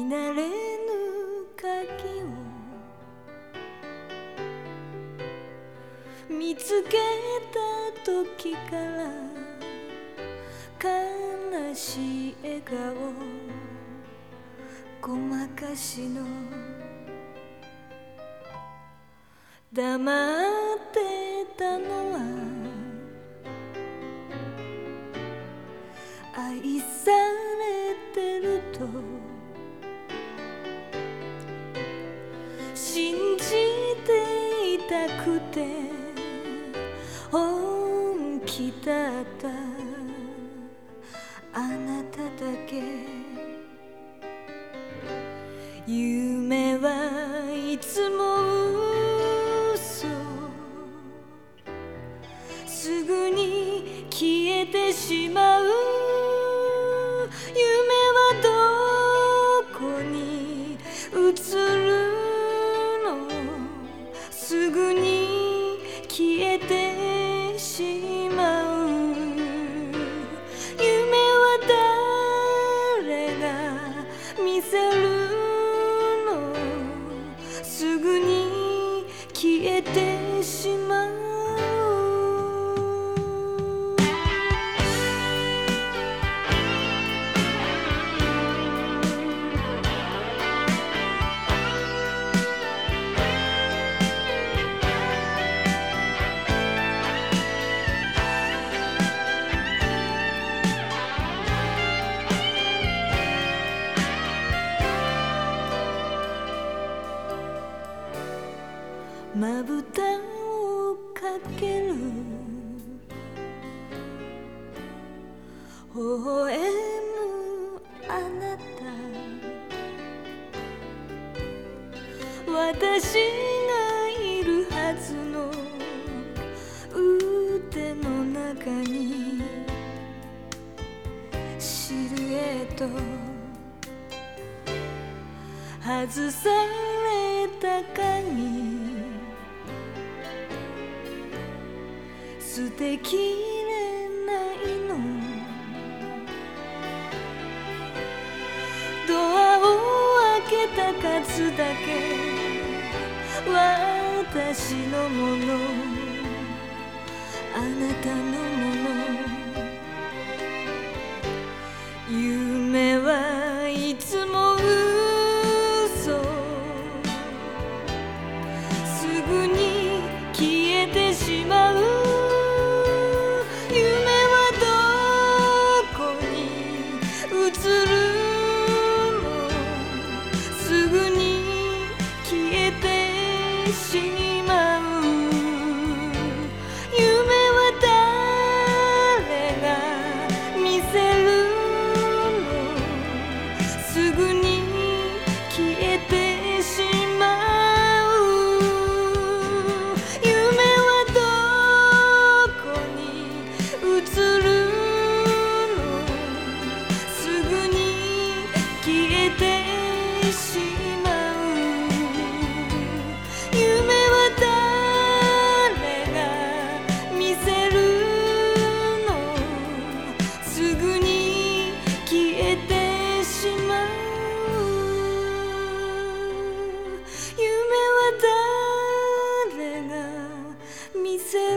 見慣れぬ鍵を。見つけた時から悲しい笑顔。ごまかしの。黙ってたのは。愛さんくて本気だった。あなただけ。夢はいつも嘘。すぐに消えてしまう。夢はどこに映る？まぶたをかける微笑むあなた私がいるはずの腕の中にシルエット外された鍵捨てきれないの。ドアを開けた数だけ。私のもの。あなたのて見せ